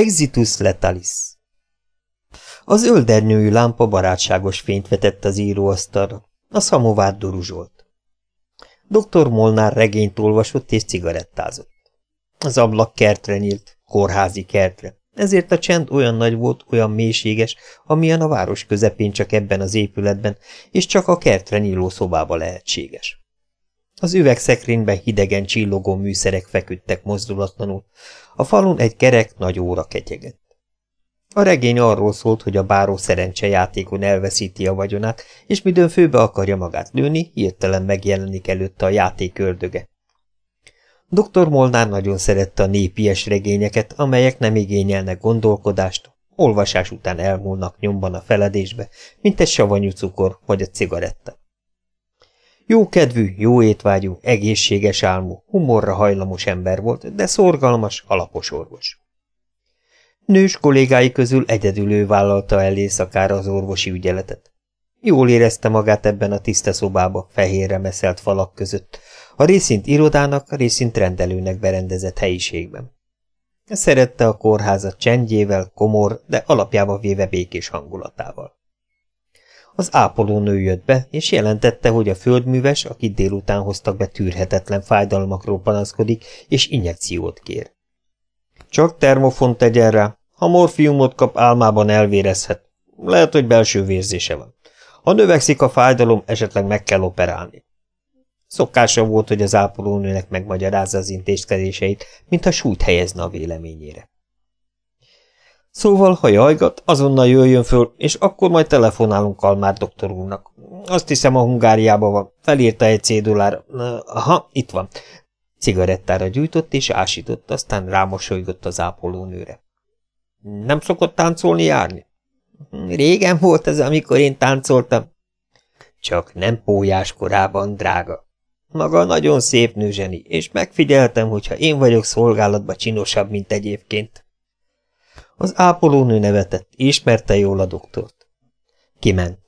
Exitus letalis Az öldernyőjű lámpa barátságos fényt vetett az íróasztalra, a szamovár duruzsolt. Dr. Molnár regényt olvasott és cigarettázott. Az ablak kertre nyílt, kórházi kertre, ezért a csend olyan nagy volt, olyan mélységes, amilyen a város közepén csak ebben az épületben, és csak a kertre nyíló szobába lehetséges. Az üvegszekrényben hidegen csillogó műszerek feküdtek mozdulatlanul, a falun egy kerek nagy óra ketyegett. A regény arról szólt, hogy a báró szerencsejátékon elveszíti a vagyonát, és midőn főbe akarja magát lőni, hirtelen megjelenik előtte a játék ördöge. Dr. Molnár nagyon szerette a népies regényeket, amelyek nem igényelnek gondolkodást, olvasás után elmúlnak nyomban a feledésbe, mint egy savanyú cukor vagy a cigaretta. Jó kedvű, jó étvágyú, egészséges álmú, humorra hajlamos ember volt, de szorgalmas, alapos orvos. Nős kollégái közül egyedül ő vállalta el éjszakára az orvosi ügyeletet. Jól érezte magát ebben a tiszta szobába, fehérre meszelt falak között, a részint irodának, a részint rendelőnek berendezett helyiségben. Szerette a kórházat csendjével, komor, de alapjába véve békés hangulatával. Az ápolónő jött be, és jelentette, hogy a földműves, akit délután hoztak be tűrhetetlen fájdalmakról panaszkodik, és injekciót kér. Csak termofont tegyen rá, ha morfiumot kap, álmában elvérezhet. Lehet, hogy belső vérzése van. Ha növekszik a fájdalom, esetleg meg kell operálni. Szokása volt, hogy az ápolónőnek megmagyarázza az intézkedéseit, mintha súlyt helyezne a véleményére. Szóval, ha jajgat, azonnal jöjjön föl, és akkor majd telefonálunk Kalmár doktor úrnak. Azt hiszem, a Hungáriában van. Felírta egy cédulára. Aha, itt van. Cigarettára gyújtott és ásított, aztán rámosolygott az ápolónőre. Nem szokott táncolni járni? Régen volt ez, amikor én táncoltam. Csak nem pójás korában, drága. Maga nagyon szép nő, Zseni, és megfigyeltem, hogyha én vagyok szolgálatba csinosabb, mint egyébként. Az ápolónő nevetett, ismerte jól a doktort. Kiment.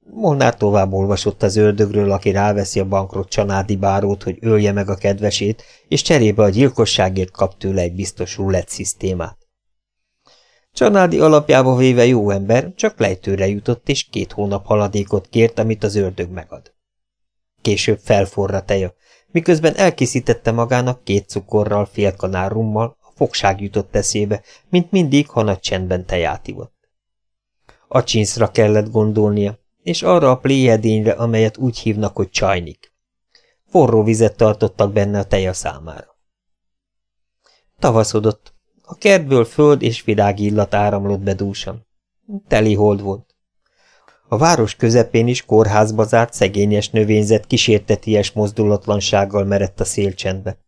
Molnár tovább olvasott az ördögről, aki ráveszi a bankrot csanádi bárót, hogy ölje meg a kedvesét, és cserébe a gyilkosságért kap tőle egy biztos rulett szisztémát. Csanádi alapjába véve jó ember, csak lejtőre jutott, és két hónap haladékot kért, amit az ördög megad. Később felforra teja, miközben elkészítette magának két cukorral, fél kanál rummal, fogság jutott eszébe, mint mindig, ha nagy csendben teját ivott. A csinszra kellett gondolnia, és arra a pléjedényre, amelyet úgy hívnak, hogy csajnik. Forró vizet tartottak benne a teja számára. Tavaszodott. A kertből föld és virág illat áramlott be dúsan. Teli hold volt. A város közepén is kórházba zárt szegényes növényzet kísérteties mozdulatlansággal merett a szélcsendbe.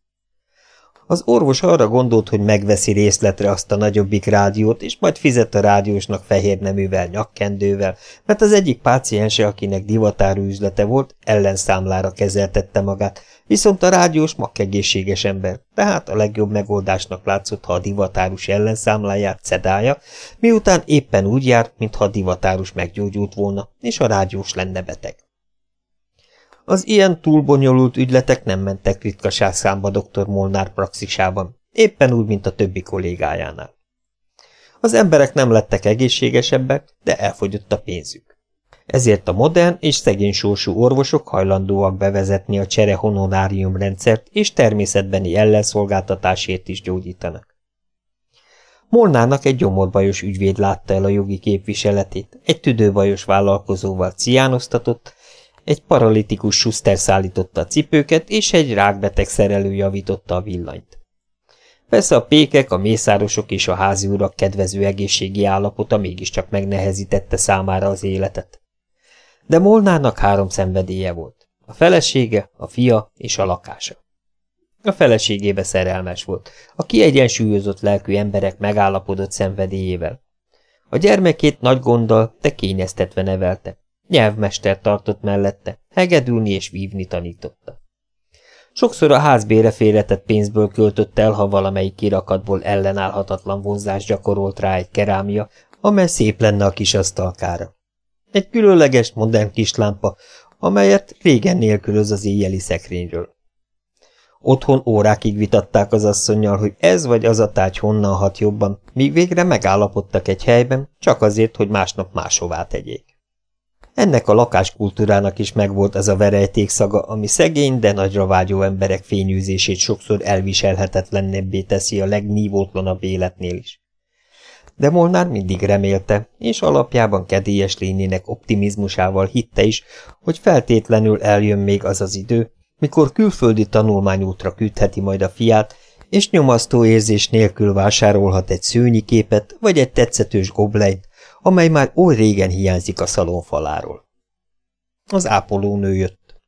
Az orvos arra gondolt, hogy megveszi részletre azt a nagyobbik rádiót, és majd fizet a rádiósnak fehér neművel, nyakkendővel, mert az egyik páciense, akinek divatárú üzlete volt, ellenszámlára kezeltette magát, viszont a rádiós makkegészséges ember, tehát a legjobb megoldásnak látszott, ha a divatárus ellenszámláját cedálja, miután éppen úgy járt, mintha a divatárus meggyógyult volna, és a rádiós lenne beteg. Az ilyen túlbonyolult ügyletek nem mentek ritkaság számba dr. Molnár praxisában, éppen úgy, mint a többi kollégájánál. Az emberek nem lettek egészségesebbek, de elfogyott a pénzük. Ezért a modern és szegény sorsú orvosok hajlandóak bevezetni a csere honorárium rendszert, és természetbeni ellenszolgáltatásért is gyógyítanak. Molnának egy gyomorbajos ügyvéd látta el a jogi képviseletét, egy tüdőbajos vállalkozóval ciánoztatott, egy paralitikus suszter szállította a cipőket, és egy rákbeteg szerelő javította a villanyt. Persze a pékek, a mészárosok és a háziurak kedvező egészségi állapota mégiscsak megnehezítette számára az életet. De Molnának három szenvedélye volt. A felesége, a fia és a lakása. A feleségébe szerelmes volt, a kiegyensúlyozott lelkű emberek megállapodott szenvedélyével. A gyermekét nagy gonddal, de kényeztetve nevelte. Nyelvmester tartott mellette, hegedülni és vívni tanította. Sokszor a házbére félretett pénzből költött el, ha valamelyik kirakatból ellenállhatatlan vonzást gyakorolt rá egy kerámia, amely szép lenne a kis asztalkára. Egy különleges, modern kislámpa, amelyet régen nélkülöz az éjjeli szekrényről. Otthon órákig vitatták az asszonynal, hogy ez vagy az a táj honnan hat jobban, míg végre megállapodtak egy helyben, csak azért, hogy másnap máshová tegyék. Ennek a lakáskultúrának is megvolt az a verejték szaga, ami szegény, de nagyra vágyó emberek fényűzését sokszor elviselhetetlennebbé teszi a legnívótlanabb életnél is. De Molnár mindig remélte, és alapjában kedélyes lényének optimizmusával hitte is, hogy feltétlenül eljön még az az idő, mikor külföldi tanulmányútra küldheti majd a fiát, és nyomasztó érzés nélkül vásárolhat egy szőnyi képet vagy egy tetszetős goblejt, amely már oly régen hiányzik a szalon faláról. Az ápolónő jött.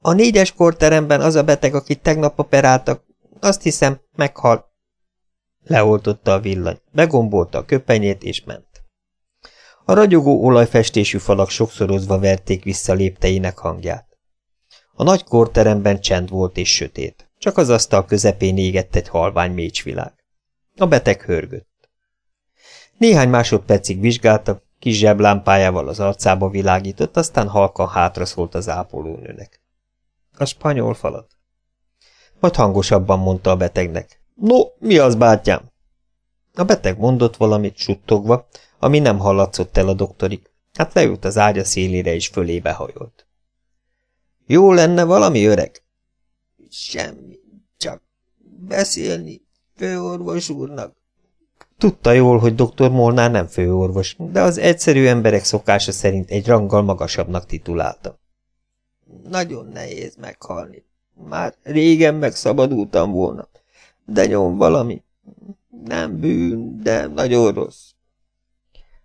A négyes korteremben az a beteg, akit tegnap operáltak, azt hiszem, meghal. Leoltotta a villany, begombolta a köpenyét és ment. A ragyogó olajfestésű falak sokszorozva verték vissza lépteinek hangját. A nagy korteremben csend volt és sötét, csak az asztal közepén égett egy halvány mécsvilág. A beteg hörgött. Néhány másodpercig vizsgálta, kis zseblámpájával az arcába világított, aztán halkan hátra szólt az ápolónőnek. A spanyol falat. Majd hangosabban mondta a betegnek. No, mi az, bátyám? A beteg mondott valamit suttogva, ami nem hallatszott el a doktorig. Hát leült az ágya szélére és fölébe hajolt. Jó lenne valami öreg? Semmi, csak beszélni főorvos úrnak. Tudta jól, hogy dr. Molnár nem főorvos, de az egyszerű emberek szokása szerint egy ranggal magasabbnak titulálta. Nagyon nehéz meghalni. Már régen megszabadultam volna. De nyom valami. Nem bűn, de nagyon rossz.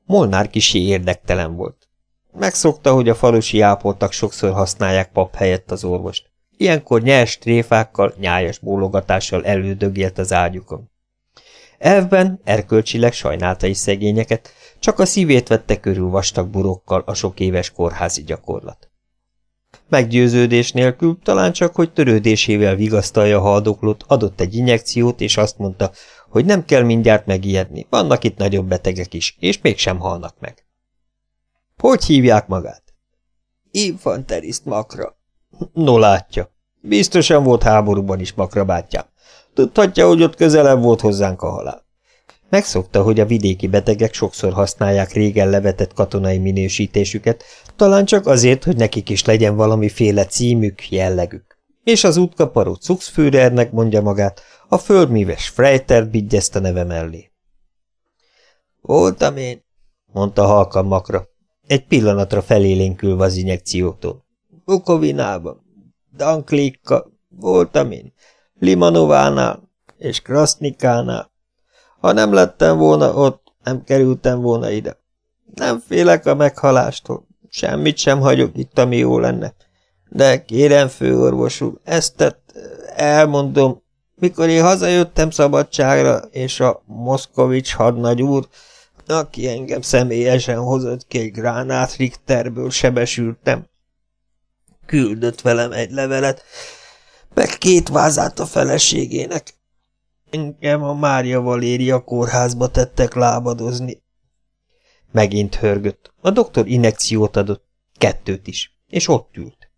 Molnár kisé érdektelen volt. Megszokta, hogy a falusi ápoltak sokszor használják pap helyett az orvost. Ilyenkor nyers tréfákkal, nyájas bólogatással elődögélt az ágyukon. Elvben erkölcsileg sajnálta is szegényeket, csak a szívét vette körül vastag burokkal a sok éves kórházi gyakorlat. Meggyőződés nélkül, talán csak, hogy törődésével vigasztalja a haldoklót, adott egy injekciót, és azt mondta, hogy nem kell mindjárt megijedni, vannak itt nagyobb betegek is, és mégsem halnak meg. Hogy hívják magát? Infanterist makra. No látja. Biztosan volt háborúban is makra bátyám. Tudhatja, hogy ott közelebb volt hozzánk a halál. Megszokta, hogy a vidéki betegek sokszor használják régen levetett katonai minősítésüket, talán csak azért, hogy nekik is legyen valamiféle címük, jellegük. És az útkaparó Cuxführernek mondja magát, a földmíves Freiter bigyezt a neve mellé. Voltam én, mondta halkan makra, egy pillanatra felélénkülve az injekciótól. Bukovinában, Danklikka, voltam én, Limanovánál és Krasznikánál. Ha nem lettem volna ott, nem kerültem volna ide. Nem félek a meghalástól, semmit sem hagyok itt, ami jó lenne. De kérem, főorvos úr, ezt tett, elmondom, mikor én hazajöttem szabadságra, és a Moszkovics hadnagy úr, aki engem személyesen hozott ki egy gránát Richterből sebesültem, küldött velem egy levelet, meg két vázát a feleségének. Engem a Mária Valéria kórházba tettek lábadozni. Megint hörgött. A doktor inekciót adott, kettőt is, és ott ült.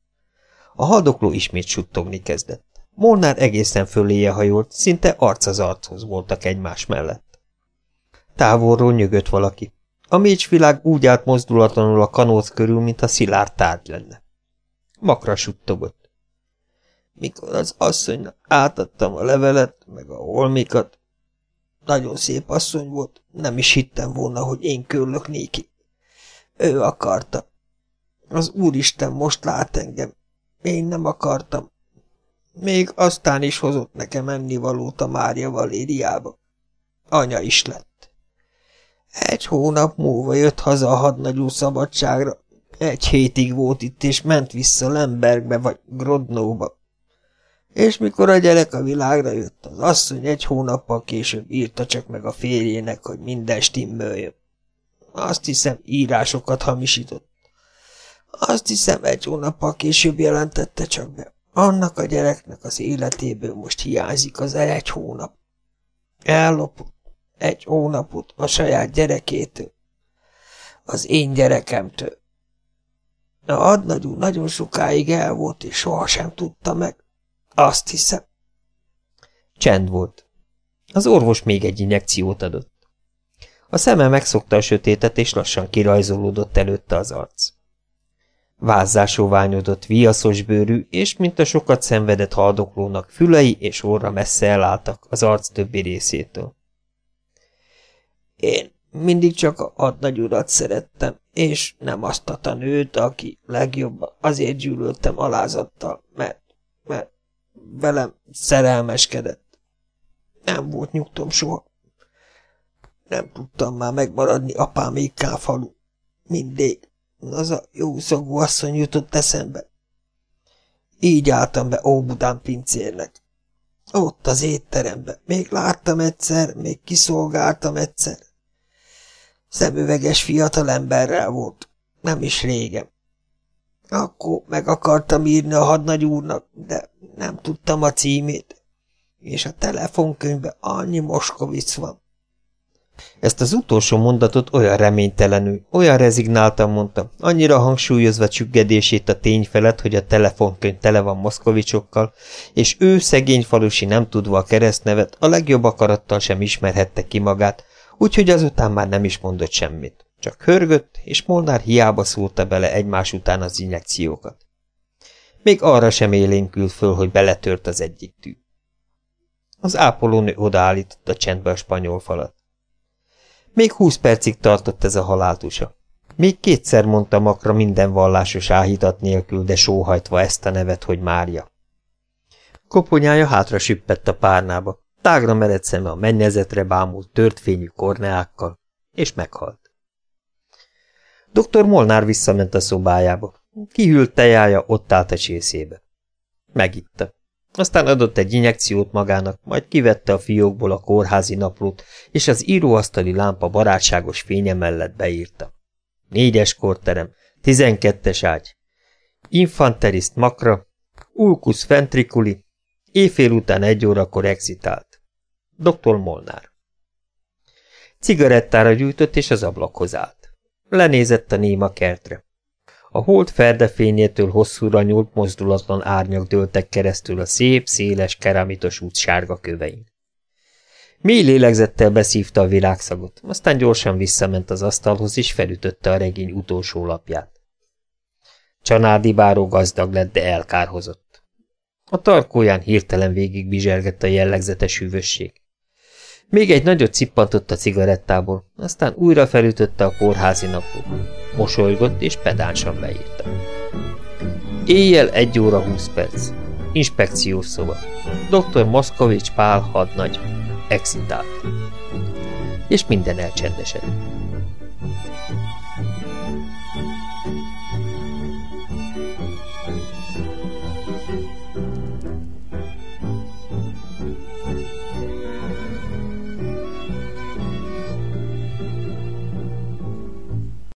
A haldokló ismét suttogni kezdett. Molnár egészen föléje hajolt, szinte arc az archoz voltak egymás mellett. Távolról nyögött valaki. A mécsvilág úgy állt mozdulatlanul a kanóc körül, mint a szilárd tárgy lenne. Makra suttogott. Mikor az asszonynak átadtam a levelet, meg a holmikat, nagyon szép asszony volt, nem is hittem volna, hogy én körülök néki. Ő akarta. Az Úristen most lát engem. Én nem akartam. Még aztán is hozott nekem ennivalót a Mária Valériába. Anya is lett. Egy hónap múlva jött haza a hadnagyú szabadságra. Egy hétig volt itt, és ment vissza Lembergbe vagy Grodnóba. És mikor a gyerek a világra jött, az asszony egy hónappal később írta csak meg a férjének, hogy minden stimmöljön. Azt hiszem, írásokat hamisított. Azt hiszem, egy hónappal később jelentette csak be. Annak a gyereknek az életéből most hiányzik az egy hónap. Ellopott egy hónapot a saját gyerekétől. Az én gyerekemtől. A adnagyú nagyon sokáig el volt, és sohasem tudta meg. Azt hiszem. Csend volt. Az orvos még egy injekciót adott. A szeme megszokta a sötétet, és lassan kirajzolódott előtte az arc. Vázzásóványodott, viaszos bőrű, és mint a sokat szenvedett haldoklónak fülei és orra messze elálltak az arc többi részétől. Én mindig csak a hadnagy urat szerettem, és nem azt a tanőt, aki legjobb, azért gyűlöltem alázattal, mert, mert velem szerelmeskedett. Nem volt nyugtom soha. Nem tudtam már megmaradni apámékká falu. Mindig. Az a jó szagú asszony jutott eszembe. Így álltam be Óbudán pincérnek. Ott az étteremben. Még láttam egyszer, még kiszolgáltam egyszer. Szemüveges fiatal emberrel volt. Nem is régen. Akkor meg akartam írni a hadnagy úrnak, de nem tudtam a címét. És a telefonkönyvben annyi moskovic van. Ezt az utolsó mondatot olyan reménytelenül, olyan rezignáltan mondta, annyira hangsúlyozva csüggedését a tény felett, hogy a telefonkönyv tele van moszkovicsokkal, és ő, szegény falusi nem tudva a keresztnevet, a legjobb akarattal sem ismerhette ki magát, úgyhogy azután már nem is mondott semmit. Csak hörgött, és Molnár hiába szúrta bele egymás után az injekciókat. Még arra sem élénkült föl, hogy beletört az egyik tű. Az ápolónő odaállította csendbe a spanyol falat. Még húsz percig tartott ez a haláltusa. Még kétszer mondta Makra minden vallásos áhítat nélkül, de sóhajtva ezt a nevet, hogy Mária. Koponyája hátra süppett a párnába, tágra mered szeme a mennyezetre bámult tört fényű korneákkal, és meghalt. Dr. Molnár visszament a szobájába. Kihűlt tejája ott állt a csészébe. Megitta. Aztán adott egy injekciót magának, majd kivette a fiókból a kórházi naplót, és az íróasztali lámpa barátságos fénye mellett beírta. Négyes korterem, tizenkettes ágy. Infanterist makra, ulcus ventriculi, éjfél után egy órakor exitált. Dr. Molnár. Cigarettára gyújtott, és az ablakhoz állt. Lenézett a néma kertre. A hold ferdefényétől hosszúra nyúlt mozdulatlan árnyak dőltek keresztül a szép, széles, keramitos út sárga kövein. Mély lélegzettel beszívta a világszagot, aztán gyorsan visszament az asztalhoz, és felütötte a regény utolsó lapját. Csanádi báró gazdag lett, de elkárhozott. A tarkóján hirtelen végig a jellegzetes hűvösség. Még egy nagyot cippantott a cigarettából, aztán újra felütötte a kórházi napot. Mosolygott és pedánsan beírta. Éjjel egy óra húsz perc. Inspekciós szoba. Dr. Moszkovics Pál hadnagy. Exitált. És minden elcsendesedett.